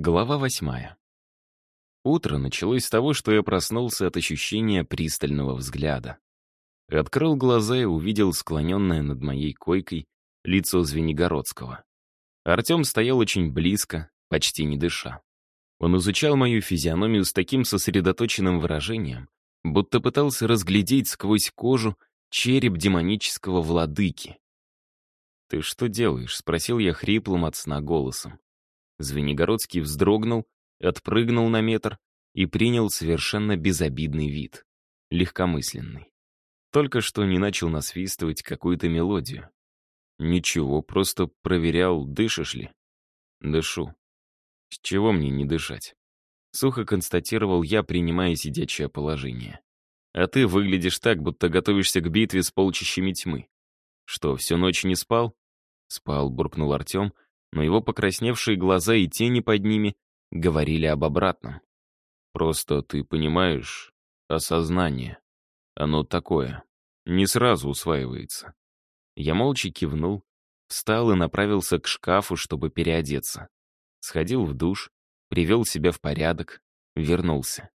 Глава восьмая. Утро началось с того, что я проснулся от ощущения пристального взгляда. Открыл глаза и увидел склоненное над моей койкой лицо Звенигородского. Артем стоял очень близко, почти не дыша. Он изучал мою физиономию с таким сосредоточенным выражением, будто пытался разглядеть сквозь кожу череп демонического владыки. «Ты что делаешь?» — спросил я хриплым от сна голосом. Звенигородский вздрогнул, отпрыгнул на метр и принял совершенно безобидный вид. Легкомысленный. Только что не начал насвистывать какую-то мелодию. Ничего, просто проверял, дышишь ли. Дышу. С чего мне не дышать? Сухо констатировал я, принимая сидячее положение. А ты выглядишь так, будто готовишься к битве с полчищами тьмы. Что, всю ночь не спал? Спал, буркнул Артем, но его покрасневшие глаза и тени под ними говорили об обратном. Просто ты понимаешь, осознание, оно такое, не сразу усваивается. Я молча кивнул, встал и направился к шкафу, чтобы переодеться. Сходил в душ, привел себя в порядок, вернулся.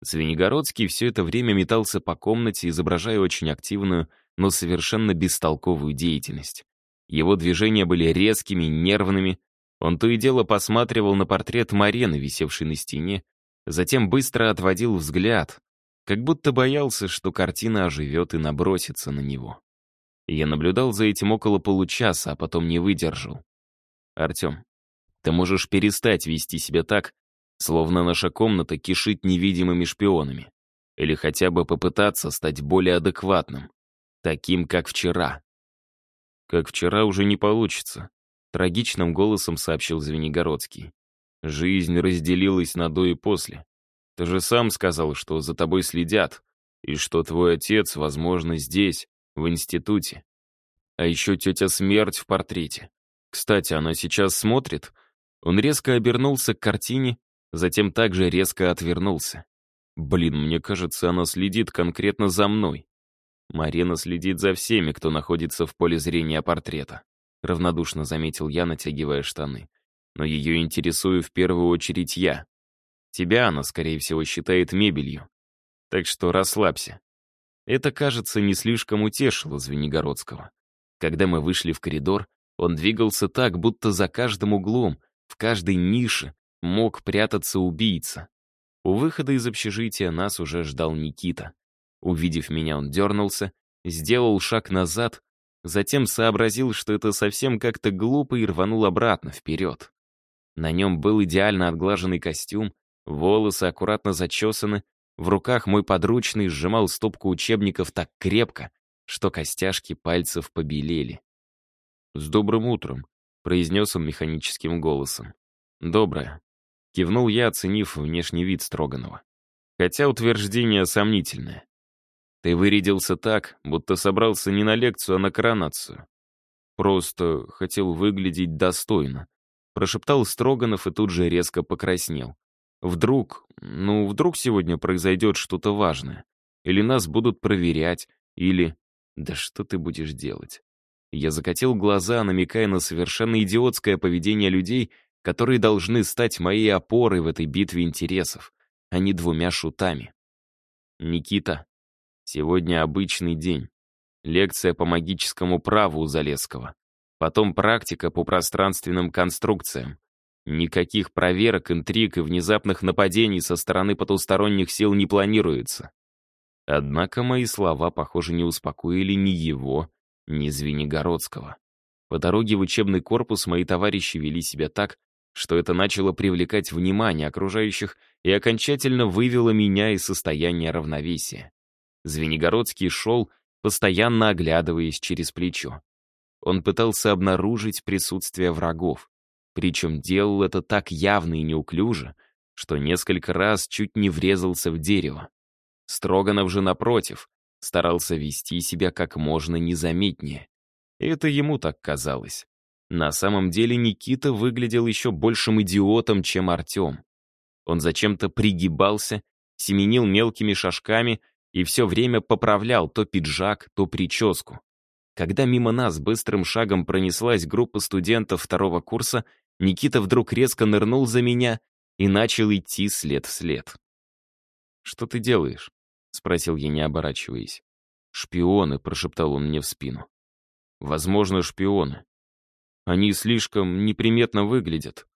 Звенигородский все это время метался по комнате, изображая очень активную, но совершенно бестолковую деятельность. Его движения были резкими, нервными. Он то и дело посматривал на портрет Марены, висевший на стене, затем быстро отводил взгляд, как будто боялся, что картина оживет и набросится на него. Я наблюдал за этим около получаса, а потом не выдержал. «Артем, ты можешь перестать вести себя так, словно наша комната кишит невидимыми шпионами, или хотя бы попытаться стать более адекватным, таким, как вчера. «Как вчера уже не получится», — трагичным голосом сообщил Звенигородский. «Жизнь разделилась на до и после. Ты же сам сказал, что за тобой следят, и что твой отец, возможно, здесь, в институте. А еще тетя Смерть в портрете. Кстати, она сейчас смотрит». Он резко обернулся к картине, затем также резко отвернулся. «Блин, мне кажется, она следит конкретно за мной. Марина следит за всеми, кто находится в поле зрения портрета. Равнодушно заметил я, натягивая штаны. Но ее интересую в первую очередь я. Тебя она, скорее всего, считает мебелью. Так что расслабься. Это, кажется, не слишком утешило Звенигородского. Когда мы вышли в коридор, он двигался так, будто за каждым углом, в каждой нише мог прятаться убийца. У выхода из общежития нас уже ждал Никита. Увидев меня, он дернулся, сделал шаг назад, затем сообразил, что это совсем как-то глупо и рванул обратно, вперед. На нем был идеально отглаженный костюм, волосы аккуратно зачесаны, в руках мой подручный сжимал стопку учебников так крепко, что костяшки пальцев побелели. «С добрым утром», — произнес он механическим голосом. «Доброе», — кивнул я, оценив внешний вид Строганова. Хотя утверждение сомнительное. Ты вырядился так, будто собрался не на лекцию, а на коронацию. Просто хотел выглядеть достойно. Прошептал Строганов и тут же резко покраснел. Вдруг, ну, вдруг сегодня произойдет что-то важное. Или нас будут проверять, или... Да что ты будешь делать? Я закатил глаза, намекая на совершенно идиотское поведение людей, которые должны стать моей опорой в этой битве интересов, а не двумя шутами. Никита, Сегодня обычный день. Лекция по магическому праву у Залесского. Потом практика по пространственным конструкциям. Никаких проверок, интриг и внезапных нападений со стороны потусторонних сил не планируется. Однако мои слова, похоже, не успокоили ни его, ни Звенигородского. По дороге в учебный корпус мои товарищи вели себя так, что это начало привлекать внимание окружающих и окончательно вывело меня из состояния равновесия. Звенигородский шел, постоянно оглядываясь через плечо. Он пытался обнаружить присутствие врагов, причем делал это так явно и неуклюже, что несколько раз чуть не врезался в дерево. Строганов же, напротив, старался вести себя как можно незаметнее. это ему так казалось. На самом деле Никита выглядел еще большим идиотом, чем Артем. Он зачем-то пригибался, семенил мелкими шажками и все время поправлял то пиджак, то прическу. Когда мимо нас быстрым шагом пронеслась группа студентов второго курса, Никита вдруг резко нырнул за меня и начал идти след в след. «Что ты делаешь?» — спросил я, не оборачиваясь. «Шпионы», — прошептал он мне в спину. «Возможно, шпионы. Они слишком неприметно выглядят.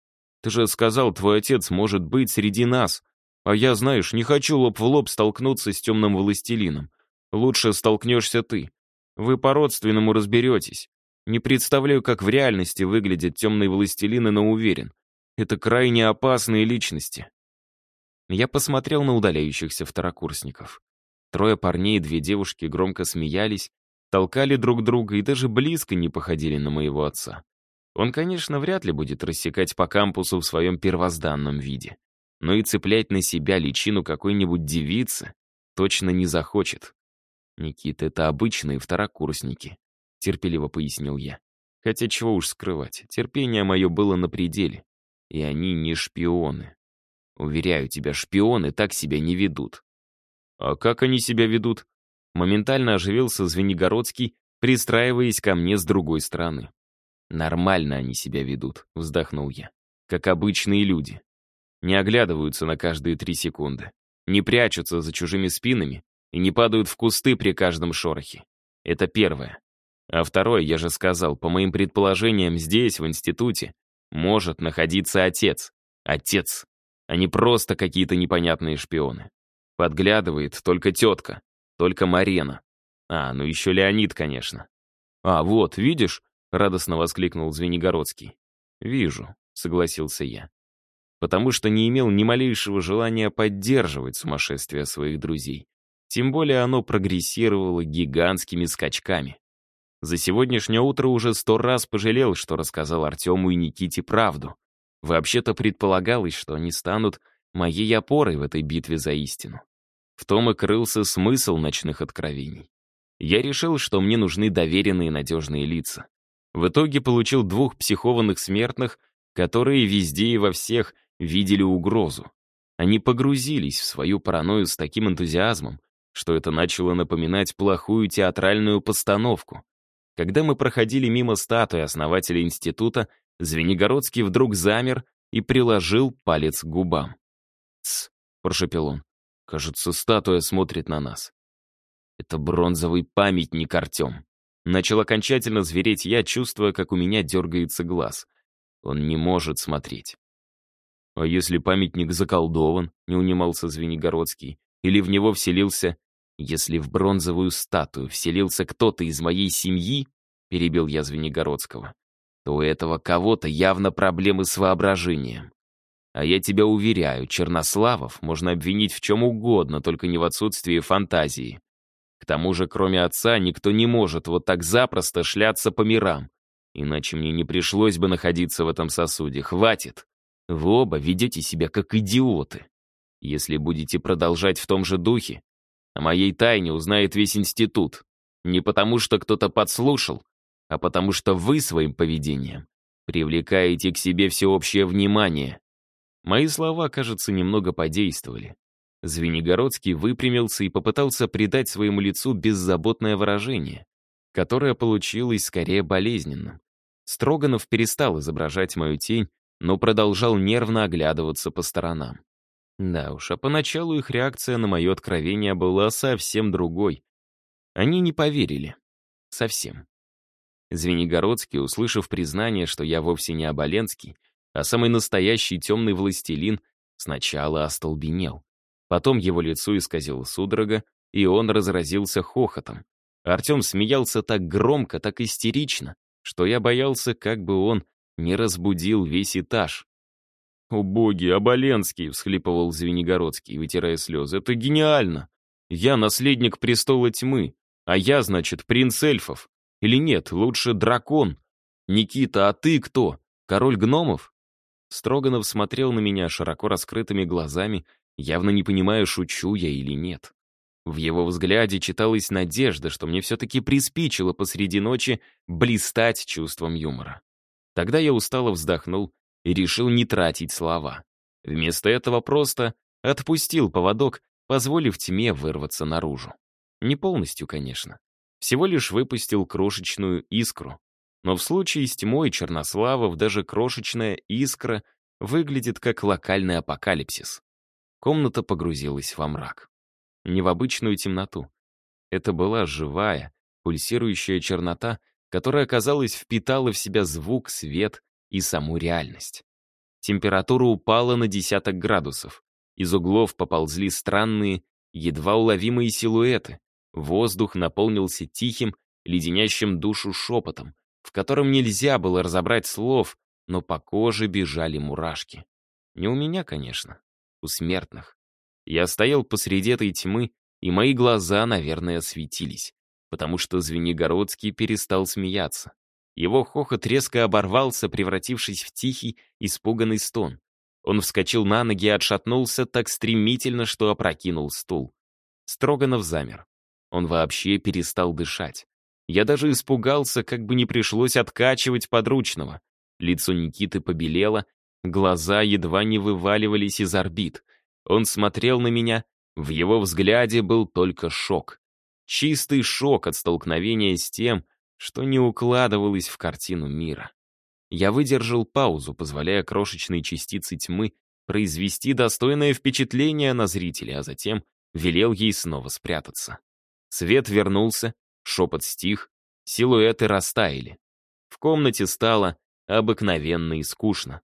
Ты же сказал, твой отец может быть среди нас. А я, знаешь, не хочу лоб в лоб столкнуться с темным властелином. Лучше столкнешься ты. Вы по-родственному разберетесь. Не представляю, как в реальности выглядят темные властелины, но уверен. Это крайне опасные личности. Я посмотрел на удаляющихся второкурсников. Трое парней и две девушки громко смеялись, толкали друг друга и даже близко не походили на моего отца. Он, конечно, вряд ли будет рассекать по кампусу в своем первозданном виде, но и цеплять на себя личину какой-нибудь девицы точно не захочет. «Никита, это обычные второкурсники», — терпеливо пояснил я. Хотя чего уж скрывать, терпение мое было на пределе. И они не шпионы. Уверяю тебя, шпионы так себя не ведут. А как они себя ведут? Моментально оживился Звенигородский, пристраиваясь ко мне с другой стороны. «Нормально они себя ведут», — вздохнул я. «Как обычные люди. Не оглядываются на каждые три секунды. Не прячутся за чужими спинами и не падают в кусты при каждом шорохе. Это первое. А второе, я же сказал, по моим предположениям, здесь, в институте, может находиться отец. Отец. А не просто какие-то непонятные шпионы. Подглядывает только тетка, только Марена. А, ну еще Леонид, конечно. «А, вот, видишь?» — радостно воскликнул Звенигородский. «Вижу», — согласился я. Потому что не имел ни малейшего желания поддерживать сумасшествие своих друзей. Тем более оно прогрессировало гигантскими скачками. За сегодняшнее утро уже сто раз пожалел, что рассказал Артему и Никите правду. Вообще-то предполагалось, что они станут моей опорой в этой битве за истину. В том и крылся смысл ночных откровений. Я решил, что мне нужны доверенные надежные лица. В итоге получил двух психованных смертных, которые везде и во всех видели угрозу. Они погрузились в свою паранойю с таким энтузиазмом, что это начало напоминать плохую театральную постановку. Когда мы проходили мимо статуи основателя института, Звенигородский вдруг замер и приложил палец к губам. «Тсс», — прошепел он, — «кажется, статуя смотрит на нас». «Это бронзовый памятник, Артем». Начал окончательно звереть я, чувствуя, как у меня дергается глаз. Он не может смотреть. «А если памятник заколдован?» — не унимался Звенигородский. «Или в него вселился «Если в бронзовую статую вселился кто-то из моей семьи», — перебил я Звенигородского, «то у этого кого-то явно проблемы с воображением. А я тебя уверяю, Чернославов можно обвинить в чем угодно, только не в отсутствии фантазии. К тому же, кроме отца, никто не может вот так запросто шляться по мирам. Иначе мне не пришлось бы находиться в этом сосуде. Хватит. Вы оба ведете себя как идиоты. Если будете продолжать в том же духе, о моей тайне узнает весь институт. Не потому, что кто-то подслушал, а потому что вы своим поведением привлекаете к себе всеобщее внимание. Мои слова, кажется, немного подействовали. Звенигородский выпрямился и попытался придать своему лицу беззаботное выражение, которое получилось скорее болезненным. Строганов перестал изображать мою тень, но продолжал нервно оглядываться по сторонам. Да уж, а поначалу их реакция на мое откровение была совсем другой. Они не поверили. Совсем. Звенигородский, услышав признание, что я вовсе не Оболенский, а самый настоящий темный властелин, сначала остолбенел. Потом его лицо исказило судорога, и он разразился хохотом. Артем смеялся так громко, так истерично, что я боялся, как бы он не разбудил весь этаж. «О боги, Оболенский!» — всхлипывал Звенигородский, вытирая слезы. «Это гениально! Я наследник престола тьмы, а я, значит, принц эльфов. Или нет, лучше дракон. Никита, а ты кто? Король гномов?» Строганов смотрел на меня широко раскрытыми глазами, явно не понимая, шучу я или нет. В его взгляде читалась надежда, что мне все-таки приспичило посреди ночи блистать чувством юмора. Тогда я устало вздохнул и решил не тратить слова. Вместо этого просто отпустил поводок, позволив тьме вырваться наружу. Не полностью, конечно. Всего лишь выпустил крошечную искру. Но в случае с тьмой Чернославов даже крошечная искра выглядит как локальный апокалипсис. Комната погрузилась во мрак. Не в обычную темноту. Это была живая, пульсирующая чернота, которая, казалось, впитала в себя звук, свет и саму реальность. Температура упала на десяток градусов. Из углов поползли странные, едва уловимые силуэты. Воздух наполнился тихим, леденящим душу шепотом, в котором нельзя было разобрать слов, но по коже бежали мурашки. Не у меня, конечно, у смертных. Я стоял посреди этой тьмы, и мои глаза, наверное, светились, потому что Звенигородский перестал смеяться. Его хохот резко оборвался, превратившись в тихий, испуганный стон. Он вскочил на ноги и отшатнулся так стремительно, что опрокинул стул. Строганов замер. Он вообще перестал дышать. Я даже испугался, как бы не пришлось откачивать подручного. Лицо Никиты побелело, глаза едва не вываливались из орбит. Он смотрел на меня, в его взгляде был только шок. Чистый шок от столкновения с тем, что не укладывалось в картину мира. Я выдержал паузу, позволяя крошечной частице тьмы произвести достойное впечатление на зрителя, а затем велел ей снова спрятаться. Свет вернулся, шепот стих, силуэты растаяли. В комнате стало обыкновенно и скучно.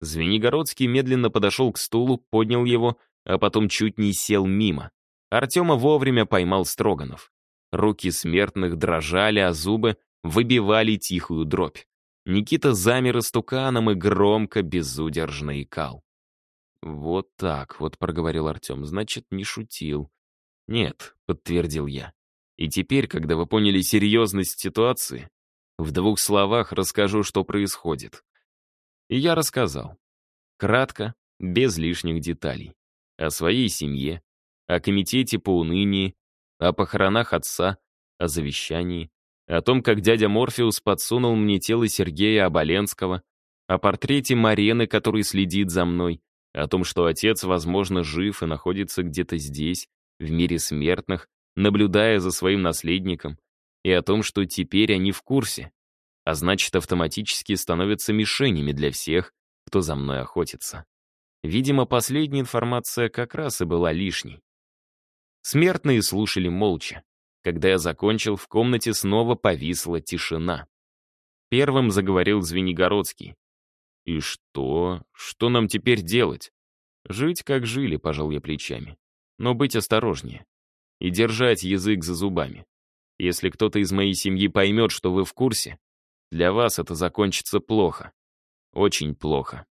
Звенигородский медленно подошел к стулу, поднял его, а потом чуть не сел мимо. Артема вовремя поймал Строганов. Руки смертных дрожали, а зубы выбивали тихую дробь. Никита замер истуканом и громко, безудержно икал. «Вот так вот», — проговорил Артем, — «значит, не шутил». «Нет», — подтвердил я. И теперь, когда вы поняли серьезность ситуации, в двух словах расскажу, что происходит. И я рассказал. Кратко, без лишних деталей. О своей семье, о комитете по унынии, о похоронах отца, о завещании, о том, как дядя Морфеус подсунул мне тело Сергея Оболенского, о портрете Марены, который следит за мной, о том, что отец, возможно, жив и находится где-то здесь, в мире смертных, наблюдая за своим наследником, и о том, что теперь они в курсе, а значит, автоматически становятся мишенями для всех, кто за мной охотится. Видимо, последняя информация как раз и была лишней. Смертные слушали молча. Когда я закончил, в комнате снова повисла тишина. Первым заговорил Звенигородский. «И что? Что нам теперь делать?» «Жить, как жили», — пожал я плечами. «Но быть осторожнее и держать язык за зубами. Если кто-то из моей семьи поймет, что вы в курсе, для вас это закончится плохо. Очень плохо.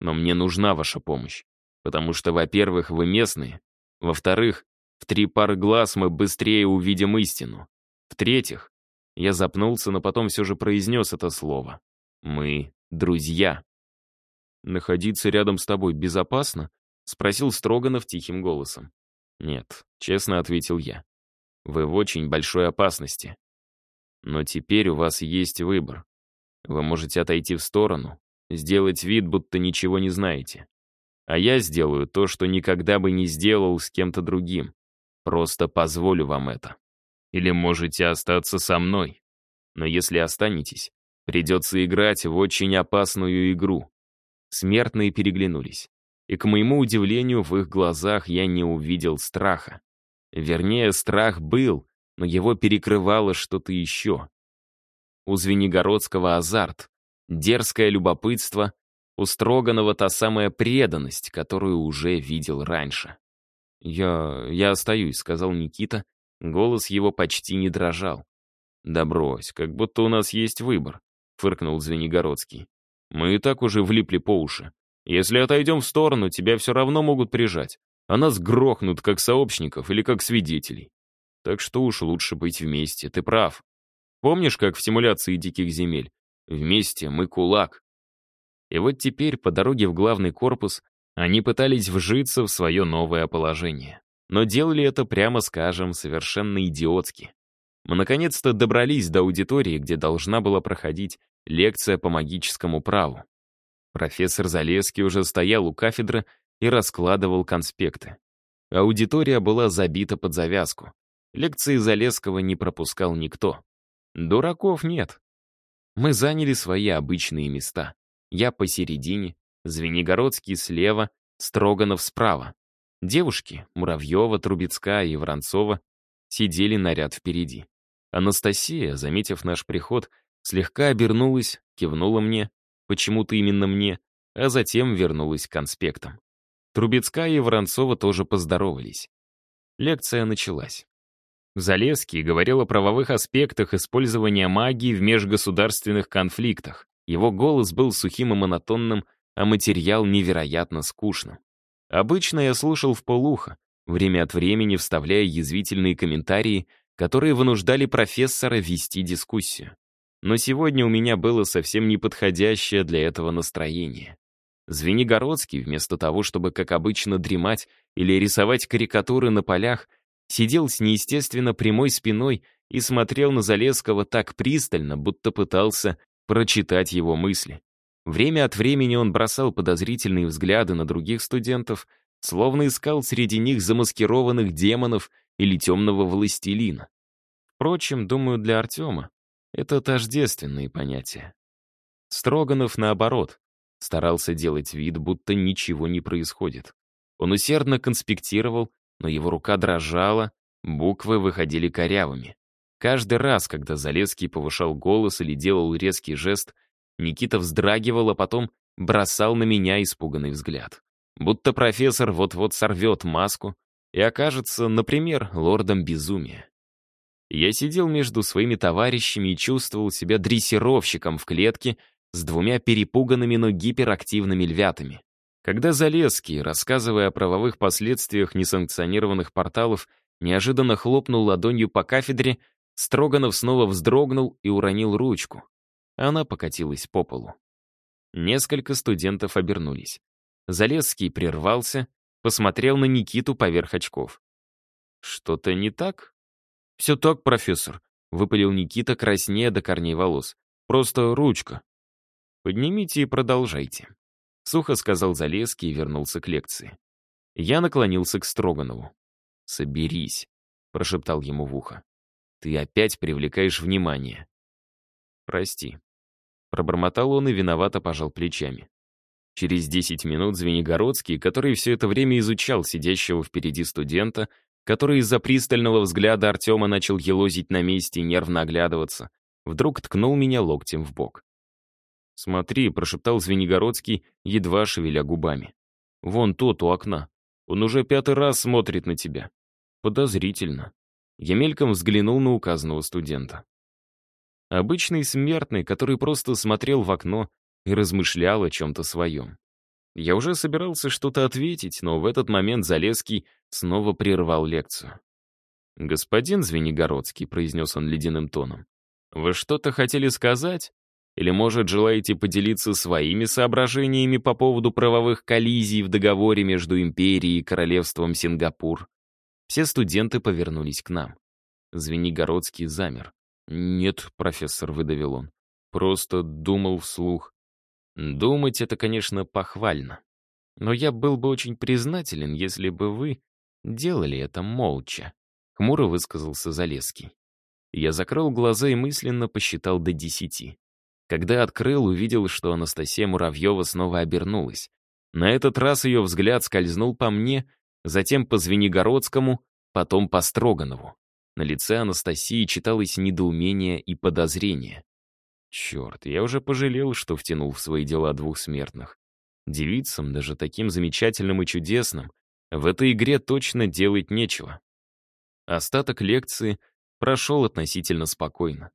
Но мне нужна ваша помощь. Потому что, во-первых, вы местные. Во-вторых, в три пары глаз мы быстрее увидим истину. В-третьих, я запнулся, но потом все же произнес это слово. Мы друзья. «Находиться рядом с тобой безопасно?» — спросил Строганов тихим голосом. «Нет», — честно ответил я. «Вы в очень большой опасности. Но теперь у вас есть выбор. Вы можете отойти в сторону, сделать вид, будто ничего не знаете. А я сделаю то, что никогда бы не сделал с кем-то другим. Просто позволю вам это. Или можете остаться со мной. Но если останетесь, придется играть в очень опасную игру». Смертные переглянулись и, к моему удивлению, в их глазах я не увидел страха. Вернее, страх был, но его перекрывало что-то еще. У Звенигородского азарт, дерзкое любопытство, у Строганова та самая преданность, которую уже видел раньше. «Я... я остаюсь», — сказал Никита. Голос его почти не дрожал. «Да брось, как будто у нас есть выбор», — фыркнул Звенигородский. «Мы и так уже влипли по уши. Если отойдем в сторону, тебя все равно могут прижать, а нас грохнут как сообщников или как свидетелей. Так что уж лучше быть вместе, ты прав. Помнишь, как в симуляции диких земель? Вместе мы кулак. И вот теперь по дороге в главный корпус они пытались вжиться в свое новое положение. Но делали это, прямо скажем, совершенно идиотски. Мы наконец-то добрались до аудитории, где должна была проходить лекция по магическому праву. Профессор Залеский уже стоял у кафедры и раскладывал конспекты. Аудитория была забита под завязку. Лекции Залесского не пропускал никто. Дураков нет. Мы заняли свои обычные места. Я посередине, Звенигородский слева, Строганов справа. Девушки, Муравьева, Трубецкая и Воронцова, сидели на ряд впереди. Анастасия, заметив наш приход, слегка обернулась, кивнула мне, почему-то именно мне, а затем вернулась к конспектам. Трубецкая и Воронцова тоже поздоровались. Лекция началась. Залезский говорил о правовых аспектах использования магии в межгосударственных конфликтах. Его голос был сухим и монотонным, а материал невероятно скучным. Обычно я слушал в полухо, время от времени вставляя язвительные комментарии, которые вынуждали профессора вести дискуссию. Но сегодня у меня было совсем неподходящее для этого настроение. Звенигородский, вместо того, чтобы, как обычно, дремать или рисовать карикатуры на полях, сидел с неестественно прямой спиной и смотрел на Залесского так пристально, будто пытался прочитать его мысли. Время от времени он бросал подозрительные взгляды на других студентов, словно искал среди них замаскированных демонов или темного властелина. Впрочем, думаю, для Артема это тождественные понятия. Строганов, наоборот, старался делать вид, будто ничего не происходит. Он усердно конспектировал, но его рука дрожала, буквы выходили корявыми. Каждый раз, когда Залесский повышал голос или делал резкий жест, Никита вздрагивал, а потом бросал на меня испуганный взгляд. Будто профессор вот-вот сорвет маску и окажется, например, лордом безумия. Я сидел между своими товарищами и чувствовал себя дрессировщиком в клетке с двумя перепуганными, но гиперактивными львятами. Когда Залесский, рассказывая о правовых последствиях несанкционированных порталов, неожиданно хлопнул ладонью по кафедре, Строганов снова вздрогнул и уронил ручку. Она покатилась по полу. Несколько студентов обернулись. Залесский прервался, посмотрел на Никиту поверх очков. «Что-то не так?» «Все так, профессор», — выпалил Никита краснее до корней волос. «Просто ручка». «Поднимите и продолжайте», Сухо сказал Залеский и вернулся к лекции. Я наклонился к Строганову. «Соберись», — прошептал ему в ухо. «Ты опять привлекаешь внимание». «Прости». Пробормотал он и виновато пожал плечами. Через десять минут Звенигородский, который все это время изучал сидящего впереди студента, который из-за пристального взгляда Артема начал елозить на месте и нервно оглядываться, вдруг ткнул меня локтем в бок. «Смотри», — прошептал Звенигородский, едва шевеля губами. «Вон тот у окна. Он уже пятый раз смотрит на тебя. Подозрительно». Я мельком взглянул на указанного студента. Обычный смертный, который просто смотрел в окно и размышлял о чем-то своем. Я уже собирался что-то ответить, но в этот момент Залеский снова прервал лекцию. «Господин Звенигородский», — произнес он ледяным тоном, — «вы что-то хотели сказать?» Или, может, желаете поделиться своими соображениями по поводу правовых коллизий в договоре между империей и королевством Сингапур? Все студенты повернулись к нам. Звенигородский замер. «Нет, профессор», — выдавил он. «Просто думал вслух». «Думать — это, конечно, похвально. Но я был бы очень признателен, если бы вы делали это молча», — хмуро высказался Залеский. Я закрыл глаза и мысленно посчитал до десяти. Когда открыл, увидел, что Анастасия Муравьева снова обернулась. На этот раз ее взгляд скользнул по мне, затем по Звенигородскому, потом по Строганову. На лице Анастасии читалось недоумение и подозрение. Черт, я уже пожалел, что втянул в свои дела двух смертных. Девицам, даже таким замечательным и чудесным, в этой игре точно делать нечего. Остаток лекции прошел относительно спокойно.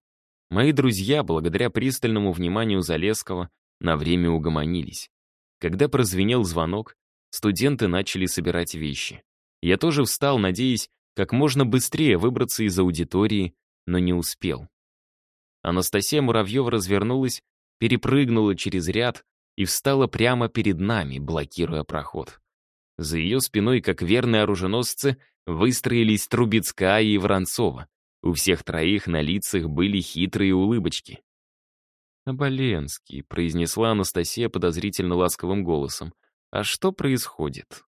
Мои друзья, благодаря пристальному вниманию Залесского, на время угомонились. Когда прозвенел звонок, студенты начали собирать вещи. Я тоже встал, надеясь как можно быстрее выбраться из аудитории, но не успел. Анастасия Муравьева развернулась, перепрыгнула через ряд и встала прямо перед нами, блокируя проход. За ее спиной, как верные оруженосцы, выстроились Трубецкая и Воронцова, у всех троих на лицах были хитрые улыбочки. «Оболенский», — произнесла Анастасия подозрительно ласковым голосом. «А что происходит?»